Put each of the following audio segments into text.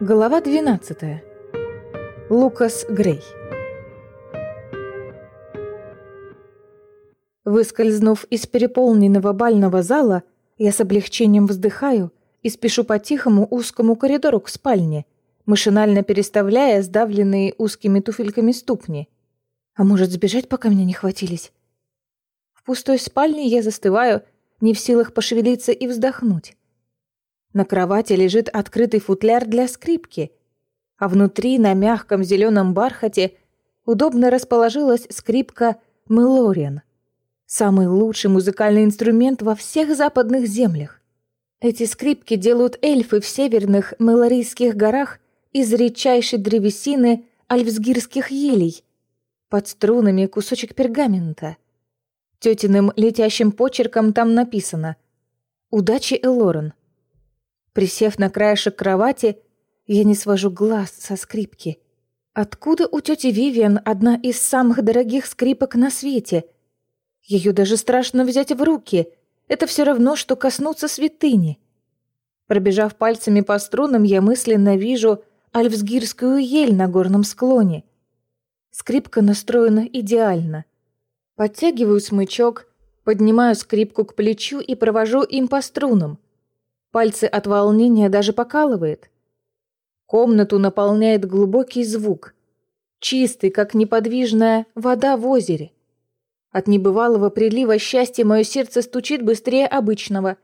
Глава 12. Лукас Грей. Выскользнув из переполненного бального зала, я с облегчением вздыхаю и спешу по тихому узкому коридору к спальне, машинально переставляя сдавленные узкими туфельками ступни. А может, сбежать, пока меня не хватились? В пустой спальне я застываю, не в силах пошевелиться и вздохнуть. На кровати лежит открытый футляр для скрипки, а внутри на мягком зеленом бархате удобно расположилась скрипка Мелориан. Самый лучший музыкальный инструмент во всех западных землях. Эти скрипки делают эльфы в северных Мелорийских горах из редчайшей древесины альфсгирских елей. Под струнами кусочек пергамента. Тетиным летящим почерком там написано «Удачи, Элорен». Присев на краешек кровати, я не свожу глаз со скрипки. Откуда у тети Вивиан одна из самых дорогих скрипок на свете? Ее даже страшно взять в руки. Это все равно, что коснуться святыни. Пробежав пальцами по струнам, я мысленно вижу альфсгирскую ель на горном склоне. Скрипка настроена идеально. Подтягиваю смычок, поднимаю скрипку к плечу и провожу им по струнам. Пальцы от волнения даже покалывает. Комнату наполняет глубокий звук. Чистый, как неподвижная вода в озере. От небывалого прилива счастья мое сердце стучит быстрее обычного.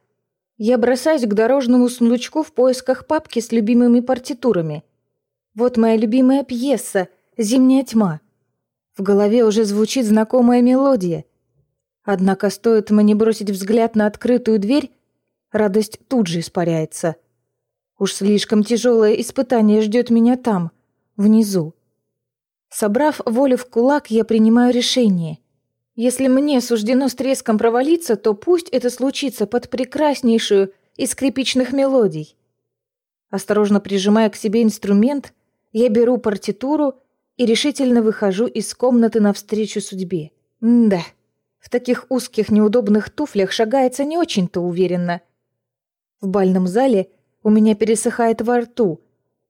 Я бросаюсь к дорожному сундучку в поисках папки с любимыми партитурами. Вот моя любимая пьеса «Зимняя тьма». В голове уже звучит знакомая мелодия. Однако стоит мне бросить взгляд на открытую дверь, радость тут же испаряется. Уж слишком тяжелое испытание ждет меня там, внизу. Собрав волю в кулак, я принимаю решение. Если мне суждено с треском провалиться, то пусть это случится под прекраснейшую из скрипичных мелодий. Осторожно прижимая к себе инструмент, я беру партитуру и решительно выхожу из комнаты навстречу судьбе. М да, в таких узких неудобных туфлях шагается не очень-то уверенно — в бальном зале у меня пересыхает во рту,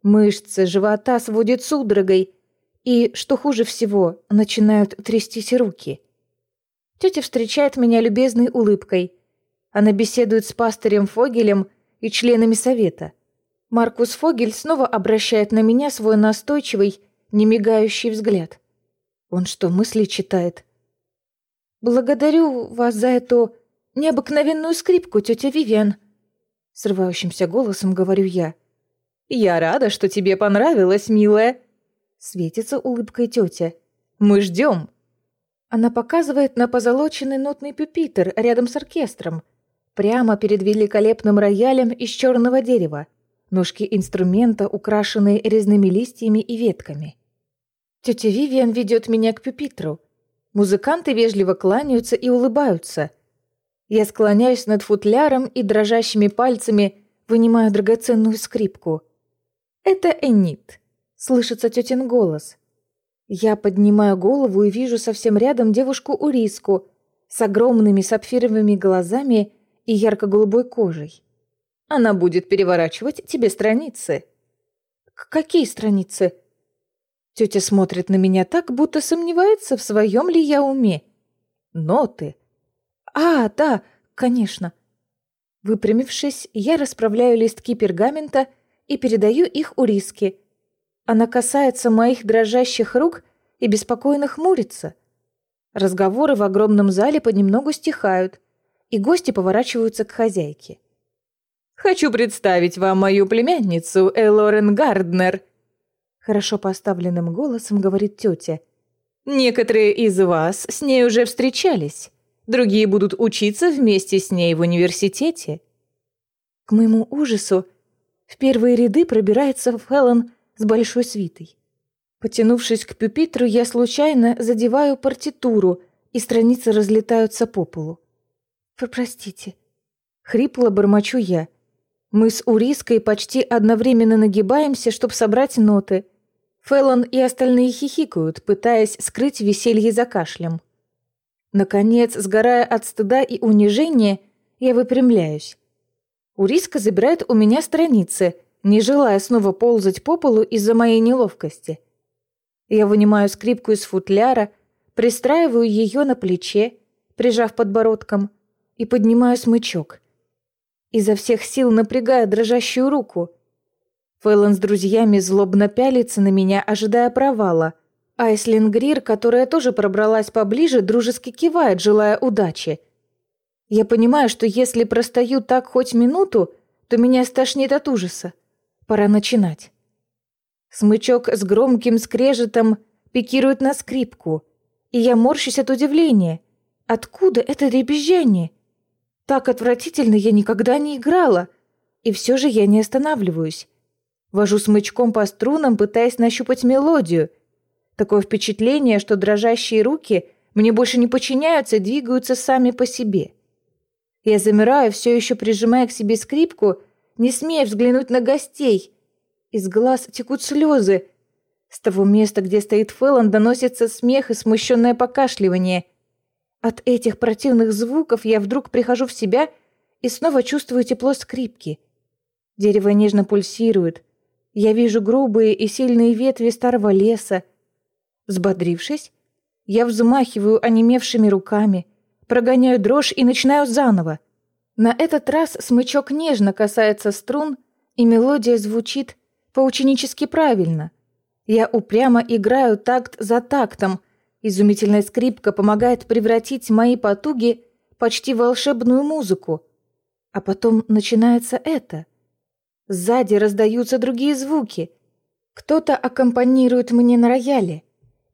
мышцы живота сводят судорогой, и, что хуже всего, начинают трястись руки. Тетя встречает меня любезной улыбкой. Она беседует с пастырем Фогелем и членами совета. Маркус Фогель снова обращает на меня свой настойчивый, немигающий взгляд. Он что, мысли читает? «Благодарю вас за эту необыкновенную скрипку, тетя Вивиан», Срывающимся голосом говорю я. «Я рада, что тебе понравилось, милая!» Светится улыбкой тетя. «Мы ждем!» Она показывает на позолоченный нотный пюпитр рядом с оркестром, прямо перед великолепным роялем из черного дерева. Ножки инструмента украшены резными листьями и ветками. Тетя Вивиан ведет меня к пюпитру. Музыканты вежливо кланяются и улыбаются – я склоняюсь над футляром и дрожащими пальцами вынимаю драгоценную скрипку. «Это Энит», — слышится тетин голос. Я поднимаю голову и вижу совсем рядом девушку Уриску с огромными сапфировыми глазами и ярко-голубой кожей. Она будет переворачивать тебе страницы. «Какие страницы?» Тетя смотрит на меня так, будто сомневается, в своем ли я уме. «Ноты», «А, да, конечно». Выпрямившись, я расправляю листки пергамента и передаю их Уриске. Она касается моих дрожащих рук и беспокойно хмурится. Разговоры в огромном зале понемногу стихают, и гости поворачиваются к хозяйке. «Хочу представить вам мою племянницу Элорен Гарднер», хорошо поставленным голосом говорит тетя. «Некоторые из вас с ней уже встречались. Другие будут учиться вместе с ней в университете. К моему ужасу в первые ряды пробирается Феллон с большой свитой. Потянувшись к пюпитру, я случайно задеваю партитуру, и страницы разлетаются по полу. «Простите». Хрипло бормочу я. Мы с Уриской почти одновременно нагибаемся, чтобы собрать ноты. Феллон и остальные хихикают, пытаясь скрыть веселье за кашлем. Наконец, сгорая от стыда и унижения, я выпрямляюсь. Уриска забирает у меня страницы, не желая снова ползать по полу из-за моей неловкости. Я вынимаю скрипку из футляра, пристраиваю ее на плече, прижав подбородком, и поднимаю смычок. Изо всех сил напрягаю дрожащую руку. Фэллон с друзьями злобно пялится на меня, ожидая провала. Айслин Грир, которая тоже пробралась поближе, дружески кивает, желая удачи. Я понимаю, что если простою так хоть минуту, то меня стошнит от ужаса. Пора начинать. Смычок с громким скрежетом пикирует на скрипку, и я морщусь от удивления. Откуда это ребезжание? Так отвратительно я никогда не играла, и все же я не останавливаюсь. Вожу смычком по струнам, пытаясь нащупать мелодию. Такое впечатление, что дрожащие руки мне больше не подчиняются и двигаются сами по себе. Я замираю, все еще прижимая к себе скрипку, не смея взглянуть на гостей. Из глаз текут слезы. С того места, где стоит Фэллон, доносится смех и смущенное покашливание. От этих противных звуков я вдруг прихожу в себя и снова чувствую тепло скрипки. Дерево нежно пульсирует. Я вижу грубые и сильные ветви старого леса. Взбодрившись, я взмахиваю онемевшими руками — прогоняю дрожь и начинаю заново. На этот раз смычок нежно касается струн, и мелодия звучит поученически правильно. Я упрямо играю такт за тактом. Изумительная скрипка помогает превратить мои потуги почти в волшебную музыку. А потом начинается это. Сзади раздаются другие звуки. Кто-то аккомпанирует мне на рояле.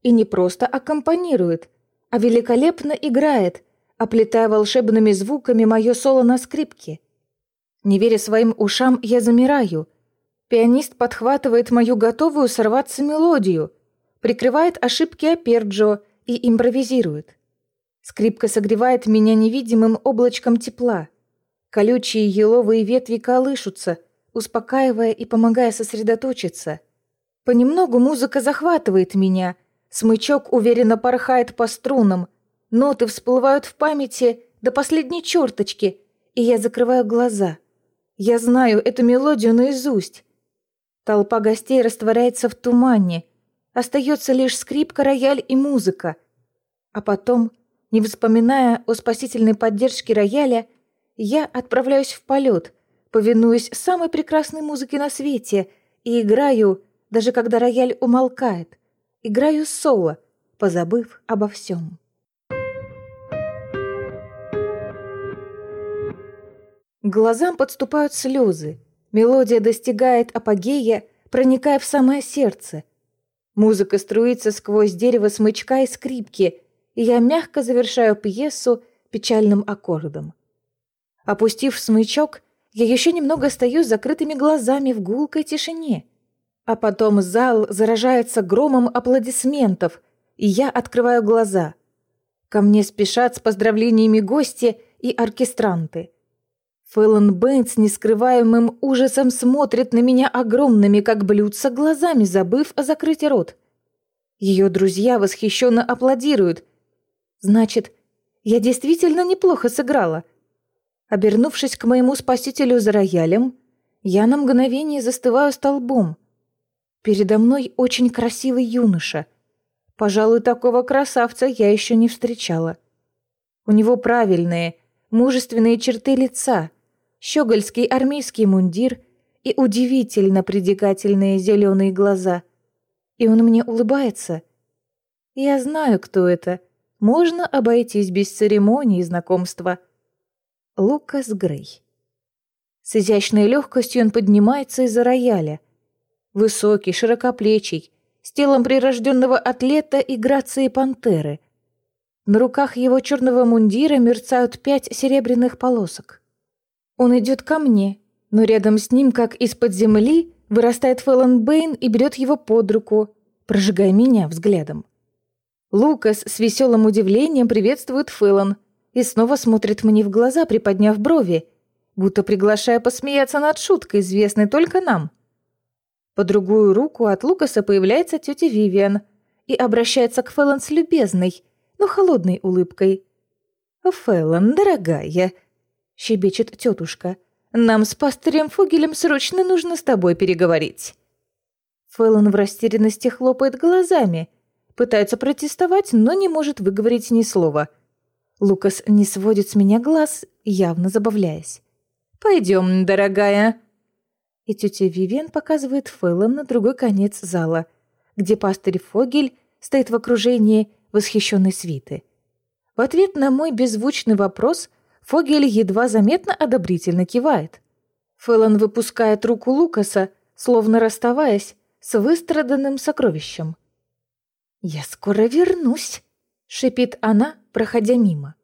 И не просто аккомпанирует, а великолепно играет – оплетая волшебными звуками мое соло на скрипке. Не веря своим ушам, я замираю. Пианист подхватывает мою готовую сорваться мелодию, прикрывает ошибки Аперджо и импровизирует. Скрипка согревает меня невидимым облачком тепла. Колючие еловые ветви колышутся, успокаивая и помогая сосредоточиться. Понемногу музыка захватывает меня. Смычок уверенно порхает по струнам — Ноты всплывают в памяти до последней черточки, и я закрываю глаза. Я знаю эту мелодию наизусть. Толпа гостей растворяется в тумане. Остается лишь скрипка, рояль и музыка. А потом, не вспоминая о спасительной поддержке рояля, я отправляюсь в полет, повинуясь самой прекрасной музыке на свете, и играю, даже когда рояль умолкает. Играю соло, позабыв обо всем. глазам подступают слезы. Мелодия достигает апогея, проникая в самое сердце. Музыка струится сквозь дерево смычка и скрипки, и я мягко завершаю пьесу печальным аккордом. Опустив смычок, я еще немного стою с закрытыми глазами в гулкой тишине. А потом зал заражается громом аплодисментов, и я открываю глаза. Ко мне спешат с поздравлениями гости и оркестранты. Фэллон Бэйн с нескрываемым ужасом смотрит на меня огромными, как блюдца, глазами, забыв о закрыть рот. Ее друзья восхищенно аплодируют. Значит, я действительно неплохо сыграла. Обернувшись к моему спасителю за роялем, я на мгновение застываю столбом. Передо мной очень красивый юноша. Пожалуй, такого красавца я еще не встречала. У него правильные, мужественные черты лица — щегольский армейский мундир и удивительно придекательные зеленые глаза. И он мне улыбается. Я знаю, кто это. Можно обойтись без церемонии знакомства. Лукас Грей. С изящной легкостью он поднимается из-за рояля. Высокий, широкоплечий, с телом прирожденного атлета и грацией пантеры. На руках его черного мундира мерцают пять серебряных полосок. Он идет ко мне, но рядом с ним, как из-под земли, вырастает Фэллон Бэйн и берет его под руку, прожигая меня взглядом. Лукас с веселым удивлением приветствует Фэллон и снова смотрит мне в глаза, приподняв брови, будто приглашая посмеяться над шуткой, известной только нам. По другую руку от Лукаса появляется тетя Вивиан и обращается к Фэллон с любезной, но холодной улыбкой. «Фэллон, дорогая, щебечет тетушка. Нам с пастырем Фогелем срочно нужно с тобой переговорить». Фэллон в растерянности хлопает глазами, пытается протестовать, но не может выговорить ни слова. Лукас не сводит с меня глаз, явно забавляясь. «Пойдем, дорогая». И тетя Вивен показывает Фэллон на другой конец зала, где пастырь Фогель стоит в окружении восхищенной свиты. В ответ на мой беззвучный вопрос Фогель едва заметно одобрительно кивает. Фэллон выпускает руку Лукаса, словно расставаясь с выстраданным сокровищем. «Я скоро вернусь», — шипит она, проходя мимо.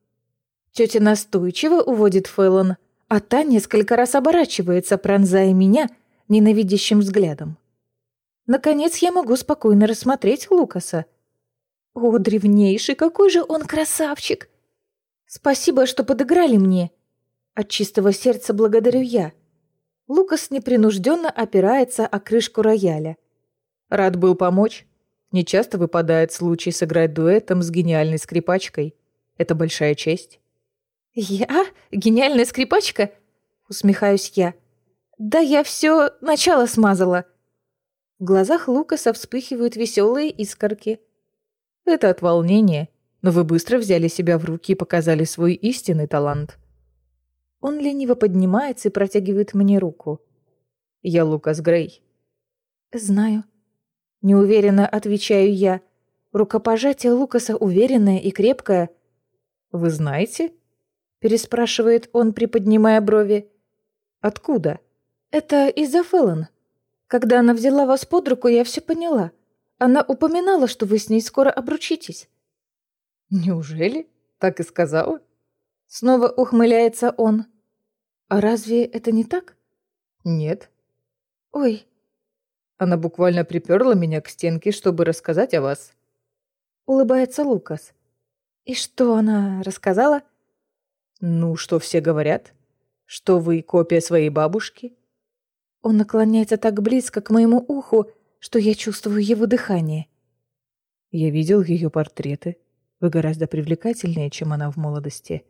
Тетя настойчиво уводит Фэллон, а та несколько раз оборачивается, пронзая меня ненавидящим взглядом. Наконец я могу спокойно рассмотреть Лукаса. О, древнейший, какой же он красавчик! Спасибо, что подыграли мне. От чистого сердца благодарю я. Лукас непринужденно опирается о крышку рояля. Рад был помочь. Не часто выпадает случай сыграть дуэтом с гениальной скрипачкой. Это большая честь. «Я? Гениальная скрипачка?» Усмехаюсь я. «Да я все начало смазала». В глазах Лукаса вспыхивают веселые искорки. «Это от волнения, но вы быстро взяли себя в руки и показали свой истинный талант». Он лениво поднимается и протягивает мне руку. «Я Лукас Грей». «Знаю», Неуверенно отвечаю я. Рукопожатие Лукаса уверенное и крепкое. «Вы знаете?» Переспрашивает он, приподнимая брови. «Откуда?» «Это из-за Фэллон. Когда она взяла вас под руку, я все поняла. Она упоминала, что вы с ней скоро обручитесь». «Неужели? Так и сказала?» Снова ухмыляется он. «А разве это не так?» «Нет». «Ой, она буквально приперла меня к стенке, чтобы рассказать о вас. Улыбается Лукас. И что она рассказала? Ну, что все говорят? Что вы копия своей бабушки? Он наклоняется так близко к моему уху, что я чувствую его дыхание. Я видел ее портреты. Вы гораздо привлекательнее, чем она в молодости.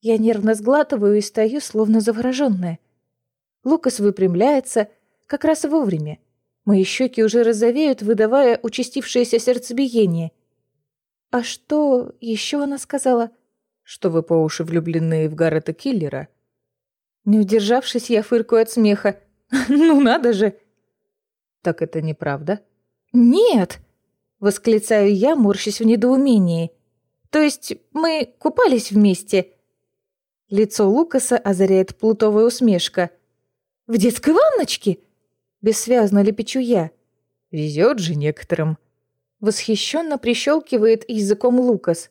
Я нервно сглатываю и стою, словно завороженная. Лукас выпрямляется, как раз вовремя. Мои щеки уже розовеют, выдавая участившееся сердцебиение. А что еще она сказала? Что вы по уши влюблены в Гаррета Киллера? Не удержавшись, я фыркаю от смеха. ну надо же! Так это неправда? Нет! Восклицаю я, морщась в недоумении. То есть мы купались вместе. Лицо Лукаса озаряет плутовая усмешка. В детской ванночке? Бессвязно лепечу я. Везет же некоторым. Восхищенно прищелкивает языком Лукас.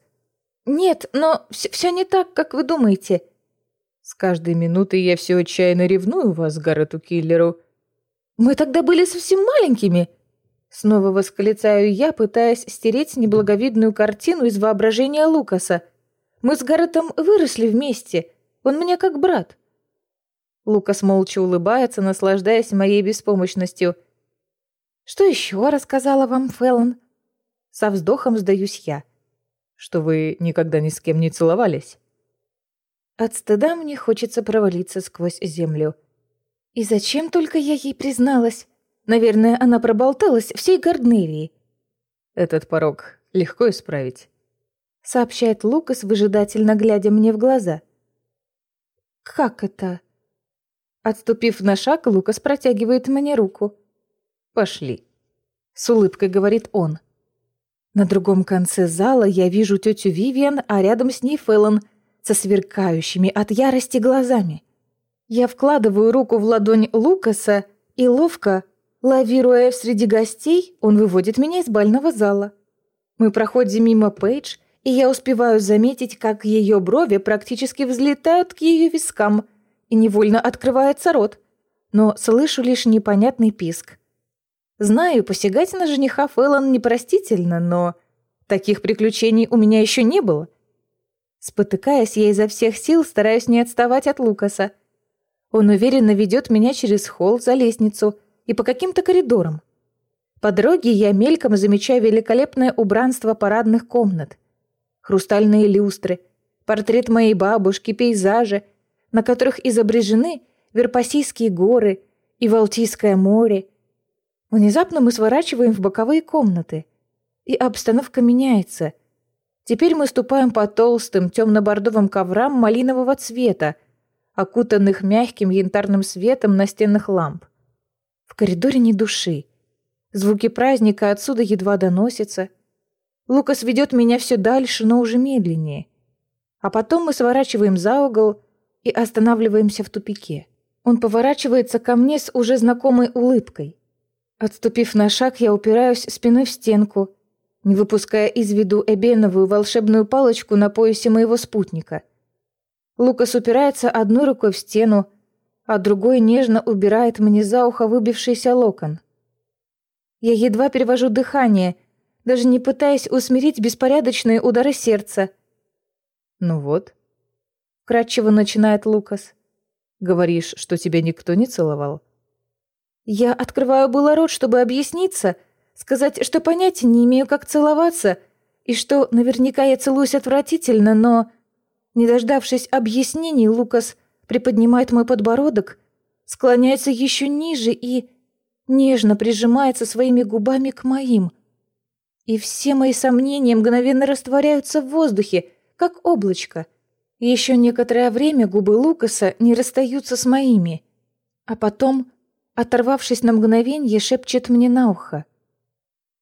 Нет, но все не так, как вы думаете. С каждой минутой я все отчаянно ревную вас, Гаррету Киллеру. Мы тогда были совсем маленькими. Снова восклицаю я, пытаясь стереть неблаговидную картину из воображения Лукаса. Мы с Гарретом выросли вместе. Он мне как брат. Лукас молча улыбается, наслаждаясь моей беспомощностью. «Что еще рассказала вам Феллон?» Со вздохом сдаюсь я. «Что вы никогда ни с кем не целовались?» От стыда мне хочется провалиться сквозь землю. И зачем только я ей призналась? Наверное, она проболталась всей Гарднерии. «Этот порог легко исправить», — сообщает Лукас, выжидательно глядя мне в глаза. «Как это?» Отступив на шаг, Лукас протягивает мне руку. «Пошли», — с улыбкой говорит он. На другом конце зала я вижу тетю Вивиан, а рядом с ней Фэллон со сверкающими от ярости глазами. Я вкладываю руку в ладонь Лукаса и ловко, лавируя среди гостей, он выводит меня из бального зала. Мы проходим мимо Пейдж, и я успеваю заметить, как ее брови практически взлетают к ее вискам — и невольно открывается рот, но слышу лишь непонятный писк. Знаю, посягать на жениха Фэллон непростительно, но таких приключений у меня еще не было. Спотыкаясь, я изо всех сил стараюсь не отставать от Лукаса. Он уверенно ведет меня через холл за лестницу и по каким-то коридорам. По дороге я мельком замечаю великолепное убранство парадных комнат. Хрустальные люстры, портрет моей бабушки, пейзажи — на которых изображены Верпасийские горы и Валтийское море. Внезапно мы сворачиваем в боковые комнаты, и обстановка меняется. Теперь мы ступаем по толстым темно-бордовым коврам малинового цвета, окутанных мягким янтарным светом настенных ламп. В коридоре ни души. Звуки праздника отсюда едва доносятся. Лукас ведет меня все дальше, но уже медленнее. А потом мы сворачиваем за угол и останавливаемся в тупике. Он поворачивается ко мне с уже знакомой улыбкой. Отступив на шаг, я упираюсь спиной в стенку, не выпуская из виду эбеновую волшебную палочку на поясе моего спутника. Лукас упирается одной рукой в стену, а другой нежно убирает мне за ухо выбившийся локон. Я едва перевожу дыхание, даже не пытаясь усмирить беспорядочные удары сердца. «Ну вот», — кратчево начинает Лукас. Говоришь, что тебя никто не целовал?» Я открываю было рот, чтобы объясниться, сказать, что понятия не имею, как целоваться, и что наверняка я целуюсь отвратительно, но, не дождавшись объяснений, Лукас приподнимает мой подбородок, склоняется еще ниже и нежно прижимается своими губами к моим. И все мои сомнения мгновенно растворяются в воздухе, как облачко. Еще некоторое время губы Лукаса не расстаются с моими. А потом, оторвавшись на мгновенье, шепчет мне на ухо.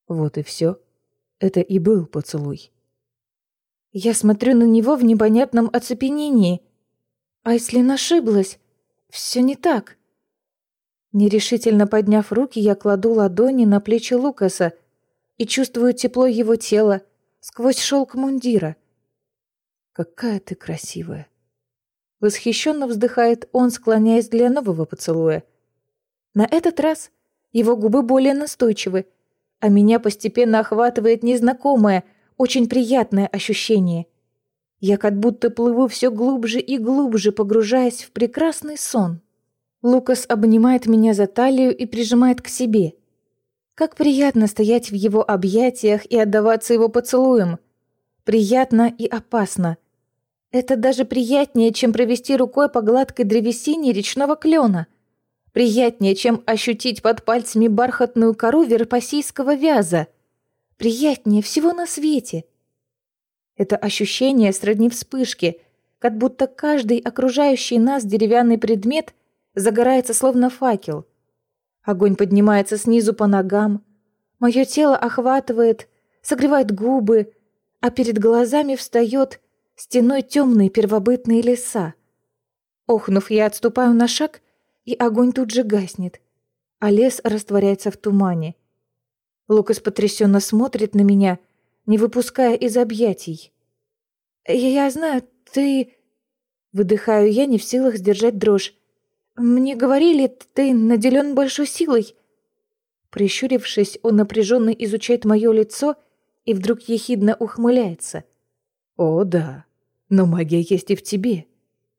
Вот и все. Это и был поцелуй. Я смотрю на него в непонятном оцепенении. А если ошиблась? Все не так. Нерешительно подняв руки, я кладу ладони на плечи Лукаса и чувствую тепло его тела сквозь шелк мундира. Какая ты красивая!» Восхищенно вздыхает он, склоняясь для нового поцелуя. На этот раз его губы более настойчивы, а меня постепенно охватывает незнакомое, очень приятное ощущение. Я как будто плыву все глубже и глубже, погружаясь в прекрасный сон. Лукас обнимает меня за талию и прижимает к себе. Как приятно стоять в его объятиях и отдаваться его поцелуям. Приятно и опасно. Это даже приятнее, чем провести рукой по гладкой древесине речного клена. Приятнее, чем ощутить под пальцами бархатную кору верпасийского вяза. Приятнее всего на свете. Это ощущение сродни вспышки, как будто каждый окружающий нас деревянный предмет загорается словно факел. Огонь поднимается снизу по ногам. Мое тело охватывает, согревает губы, а перед глазами встает стеной темные первобытные леса. Охнув, я отступаю на шаг, и огонь тут же гаснет, а лес растворяется в тумане. Лукас потрясенно смотрит на меня, не выпуская из объятий. «Я, знаю, ты...» Выдыхаю я, не в силах сдержать дрожь. «Мне говорили, ты наделен большой силой». Прищурившись, он напряженно изучает мое лицо и вдруг ехидно ухмыляется. «О, да. Но магия есть и в тебе.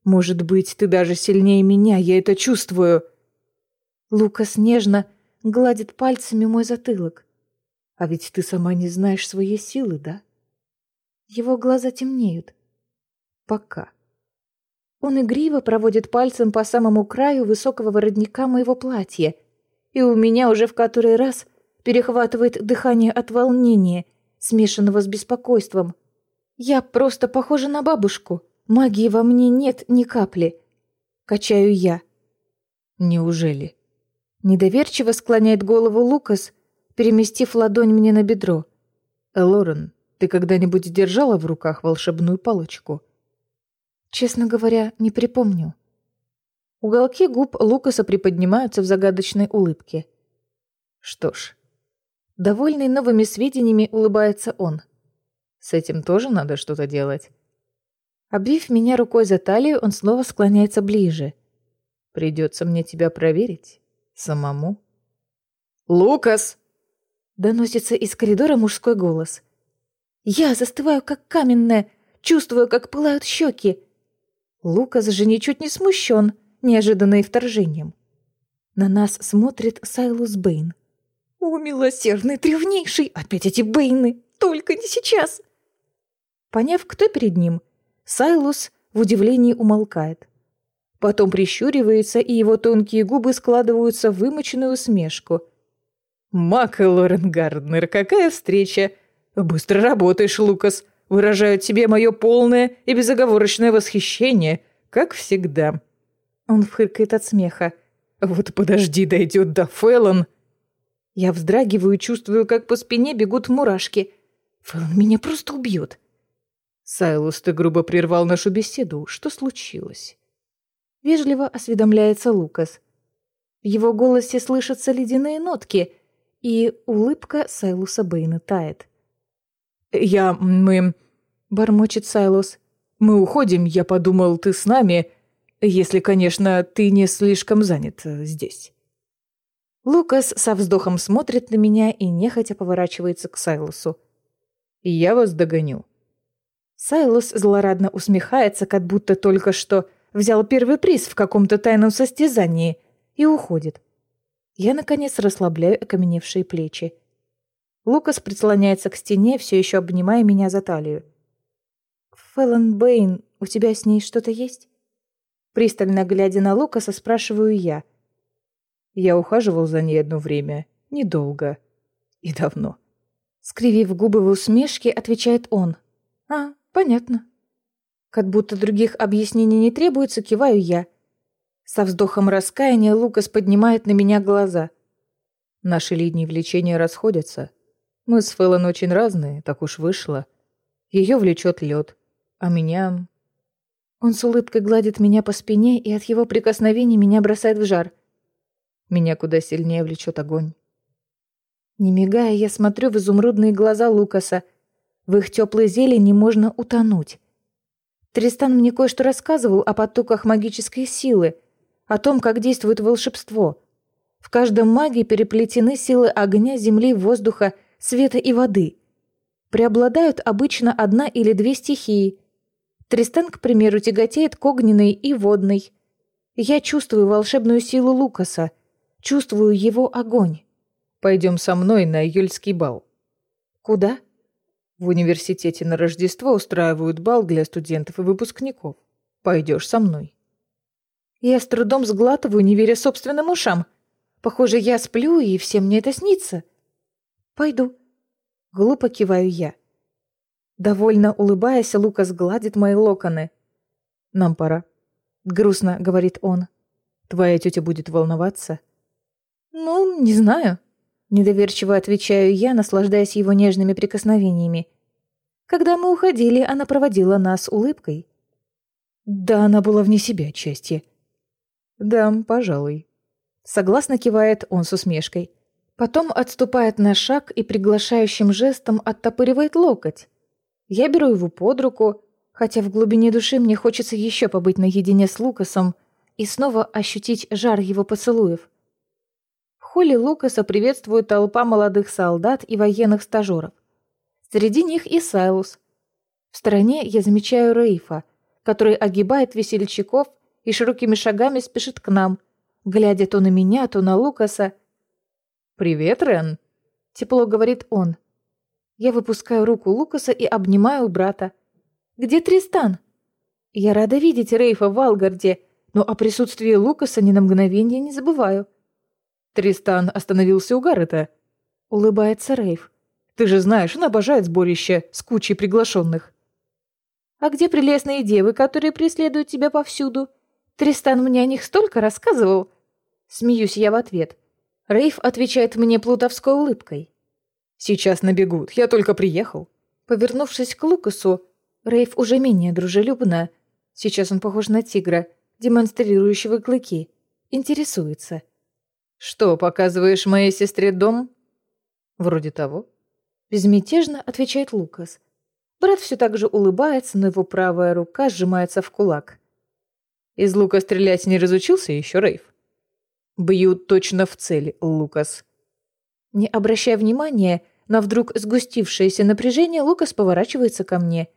Может быть, ты даже сильнее меня, я это чувствую. Лукас нежно гладит пальцами мой затылок. А ведь ты сама не знаешь своей силы, да? Его глаза темнеют. Пока. Он игриво проводит пальцем по самому краю высокого воротника моего платья, и у меня уже в который раз перехватывает дыхание от волнения, смешанного с беспокойством. Я просто похожа на бабушку. Магии во мне нет ни капли. Качаю я. Неужели? Недоверчиво склоняет голову Лукас, переместив ладонь мне на бедро. Лорен, ты когда-нибудь держала в руках волшебную палочку? Честно говоря, не припомню. Уголки губ Лукаса приподнимаются в загадочной улыбке. Что ж, довольный новыми сведениями, улыбается он. С этим тоже надо что-то делать. Обвив меня рукой за талию, он снова склоняется ближе. Придется мне тебя проверить. Самому. «Лукас!» Доносится из коридора мужской голос. Я застываю, как каменная, чувствую, как пылают щеки. Лукас же ничуть не смущен неожиданным вторжением. На нас смотрит Сайлус Бэйн. «О, милосердный, древнейший! Опять эти Бэйны! Только не сейчас!» Поняв, кто перед ним, Сайлус в удивлении умолкает. Потом прищуривается, и его тонкие губы складываются в вымоченную усмешку. «Мак и Лорен Гарднер, какая встреча! Быстро работаешь, Лукас. Выражаю тебе мое полное и безоговорочное восхищение, как всегда». Он фыркает от смеха. «Вот подожди, дойдет до Фэллон». Я вздрагиваю чувствую, как по спине бегут мурашки. Фэллон меня просто убьет. «Сайлус, ты грубо прервал нашу беседу. Что случилось?» Вежливо осведомляется Лукас. В его голосе слышатся ледяные нотки, и улыбка Сайлуса Бэйна тает. «Я... мы...» — бормочет Сайлус. «Мы уходим, я подумал, ты с нами, если, конечно, ты не слишком занят э, здесь». Лукас со вздохом смотрит на меня и нехотя поворачивается к Сайлусу. «Я вас догоню». Сайлус злорадно усмехается, как будто только что взял первый приз в каком-то тайном состязании и уходит. Я, наконец, расслабляю окаменевшие плечи. Лукас прислоняется к стене, все еще обнимая меня за талию. «Фэллон Бэйн, у тебя с ней что-то есть?» Пристально глядя на Лукаса, спрашиваю я. Я ухаживал за ней одно время, недолго и давно. Скривив губы в усмешке, отвечает он. «А, понятно». Как будто других объяснений не требуется, киваю я. Со вздохом раскаяния Лукас поднимает на меня глаза. Наши линии влечения расходятся. Мы с Фэллон очень разные, так уж вышло. Ее влечет лед, а меня... Он с улыбкой гладит меня по спине, и от его прикосновений меня бросает в жар. Меня куда сильнее влечет огонь. Не мигая, я смотрю в изумрудные глаза Лукаса. В их теплой зелени можно утонуть. Тристан мне кое-что рассказывал о потоках магической силы, о том, как действует волшебство. В каждом маге переплетены силы огня, земли, воздуха, света и воды. Преобладают обычно одна или две стихии. Тристан, к примеру, тяготеет к огненной и водной. Я чувствую волшебную силу Лукаса, чувствую его огонь. Пойдем со мной на июльский бал. Куда? В университете на Рождество устраивают бал для студентов и выпускников. Пойдешь со мной. Я с трудом сглатываю, не веря собственным ушам. Похоже, я сплю, и всем мне это снится. Пойду. Глупо киваю я. Довольно улыбаясь, Лукас гладит мои локоны. «Нам пора», — грустно говорит он. «Твоя тетя будет волноваться?» «Ну, не знаю», Недоверчиво отвечаю я, наслаждаясь его нежными прикосновениями. Когда мы уходили, она проводила нас улыбкой. Да, она была вне себя от счастья. Да, пожалуй. Согласно кивает он с усмешкой. Потом отступает на шаг и приглашающим жестом оттопыривает локоть. Я беру его под руку, хотя в глубине души мне хочется еще побыть наедине с Лукасом и снова ощутить жар его поцелуев холле Лукаса приветствует толпа молодых солдат и военных стажеров. Среди них и Сайлус. В стороне я замечаю Рейфа, который огибает весельчаков и широкими шагами спешит к нам, глядя то на меня, то на Лукаса. «Привет, Рен!» — тепло говорит он. Я выпускаю руку Лукаса и обнимаю брата. «Где Тристан?» Я рада видеть Рейфа в Алгарде, но о присутствии Лукаса ни на мгновение не забываю. Тристан остановился у Гаррета. Улыбается Рейв. Ты же знаешь, он обожает сборище с кучей приглашенных. А где прелестные девы, которые преследуют тебя повсюду? Тристан мне о них столько рассказывал. Смеюсь я в ответ. Рейв отвечает мне плутовской улыбкой. Сейчас набегут, я только приехал. Повернувшись к Лукасу, Рейв уже менее дружелюбно. Сейчас он похож на тигра, демонстрирующего клыки. Интересуется. «Что, показываешь моей сестре дом?» «Вроде того». Безмятежно отвечает Лукас. Брат все так же улыбается, но его правая рука сжимается в кулак. «Из лука стрелять не разучился еще, Рейв?» «Бьют точно в цель, Лукас». Не обращая внимания на вдруг сгустившееся напряжение, Лукас поворачивается ко мне.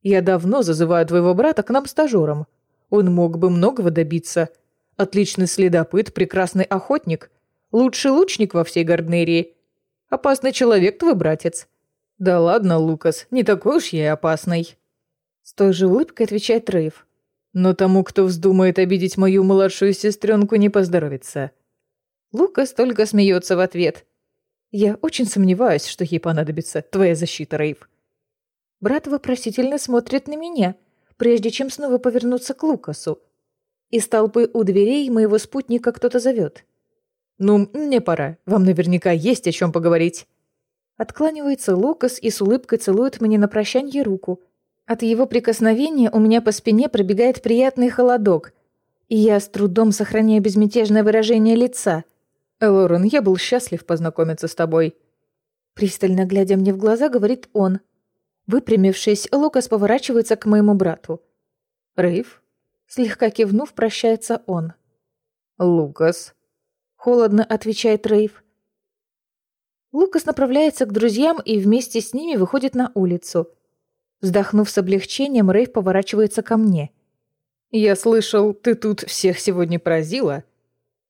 «Я давно зазываю твоего брата к нам стажером. Он мог бы многого добиться». Отличный следопыт, прекрасный охотник, лучший лучник во всей Гарднерии. Опасный человек твой братец. Да ладно, Лукас, не такой уж я и опасный. С той же улыбкой отвечает Рейв. Но тому, кто вздумает обидеть мою младшую сестренку, не поздоровится. Лукас только смеется в ответ. Я очень сомневаюсь, что ей понадобится твоя защита, Рейв. Брат вопросительно смотрит на меня, прежде чем снова повернуться к Лукасу. Из толпы у дверей моего спутника кто-то зовет. «Ну, мне пора. Вам наверняка есть о чем поговорить». Откланивается Лукас и с улыбкой целует мне на прощанье руку. От его прикосновения у меня по спине пробегает приятный холодок, и я с трудом сохраняю безмятежное выражение лица. «Лорен, я был счастлив познакомиться с тобой». Пристально глядя мне в глаза, говорит он. Выпрямившись, Лукас поворачивается к моему брату. «Рейв?» Слегка кивнув, прощается он. «Лукас?» Холодно отвечает Рейв. Лукас направляется к друзьям и вместе с ними выходит на улицу. Вздохнув с облегчением, Рейв поворачивается ко мне. «Я слышал, ты тут всех сегодня поразила?»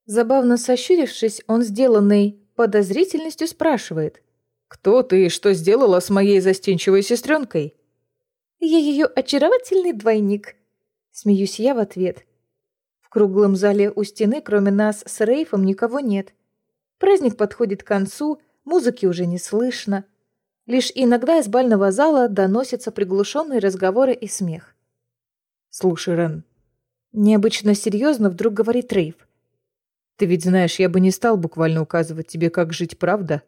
Забавно сощурившись, он сделанный подозрительностью спрашивает. «Кто ты и что сделала с моей застенчивой сестренкой?» «Я ее очаровательный двойник», — смеюсь я в ответ. В круглом зале у стены, кроме нас с Рейфом, никого нет. Праздник подходит к концу, музыки уже не слышно. Лишь иногда из бального зала доносятся приглушенные разговоры и смех. «Слушай, Рен...» Необычно серьезно вдруг говорит Рейв. Ты ведь знаешь, я бы не стал буквально указывать тебе, как жить, правда?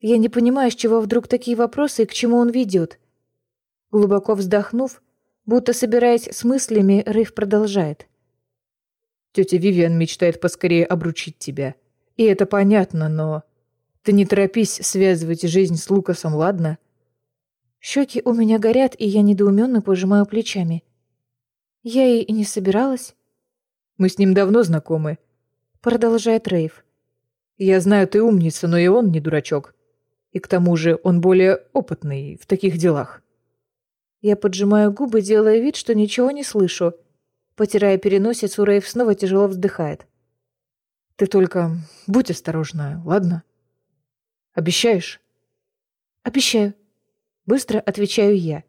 Я не понимаю, с чего вдруг такие вопросы и к чему он ведет. Глубоко вздохнув, будто собираясь с мыслями, Рейв продолжает. Тетя Вивиан мечтает поскорее обручить тебя. И это понятно, но... Ты не торопись связывать жизнь с Лукасом, ладно? Щеки у меня горят, и я недоуменно пожимаю плечами. Я и не собиралась. Мы с ним давно знакомы, Продолжает Рейв. Я знаю, ты умница, но и он не дурачок. И к тому же он более опытный в таких делах. Я поджимаю губы, делая вид, что ничего не слышу. Потирая переносицу, Рейв снова тяжело вздыхает. Ты только будь осторожна, ладно? Обещаешь? Обещаю. Быстро отвечаю я.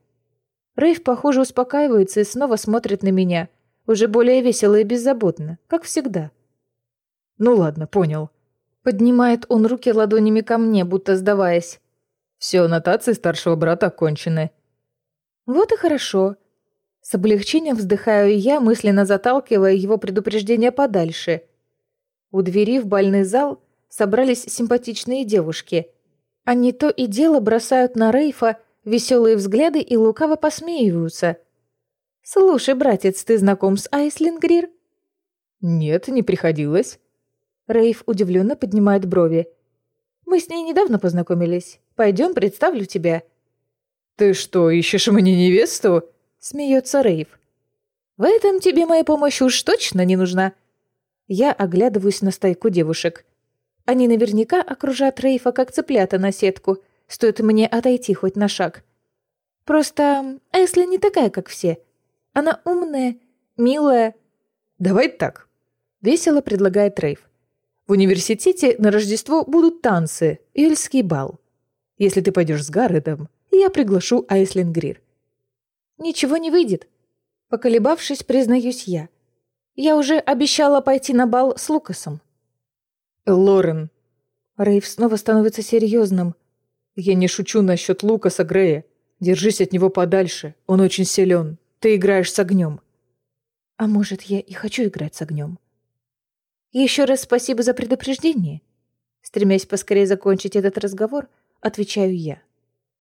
Рейв, похоже, успокаивается и снова смотрит на меня, уже более весело и беззаботно, как всегда. Ну ладно, понял. Поднимает он руки ладонями ко мне, будто сдаваясь. Все, нотации старшего брата окончены. Вот и хорошо. С облегчением вздыхаю я, мысленно заталкивая его предупреждение подальше. У двери в бальный зал собрались симпатичные девушки. Они то и дело бросают на Рейфа веселые взгляды и лукаво посмеиваются. «Слушай, братец, ты знаком с Айслингрир?» «Нет, не приходилось». Рейв удивленно поднимает брови. «Мы с ней недавно познакомились. Пойдем, представлю тебя». «Ты что, ищешь мне невесту?» — смеется Рейв. «В этом тебе моя помощь уж точно не нужна». Я оглядываюсь на стайку девушек. Они наверняка окружат Рейфа как цыплята на сетку, стоит мне отойти хоть на шаг. Просто Эсли не такая, как все. Она умная, милая. «Давай так», — весело предлагает Рейв. В университете на Рождество будут танцы, Эльский бал. Если ты пойдешь с Гарретом, я приглашу Айслин Грир. Ничего не выйдет. Поколебавшись, признаюсь я. Я уже обещала пойти на бал с Лукасом. Лорен. Рейв снова становится серьезным. Я не шучу насчет Лукаса Грея. Держись от него подальше. Он очень силен. Ты играешь с огнем. А может, я и хочу играть с огнем? Еще раз спасибо за предупреждение. Стремясь поскорее закончить этот разговор, отвечаю я.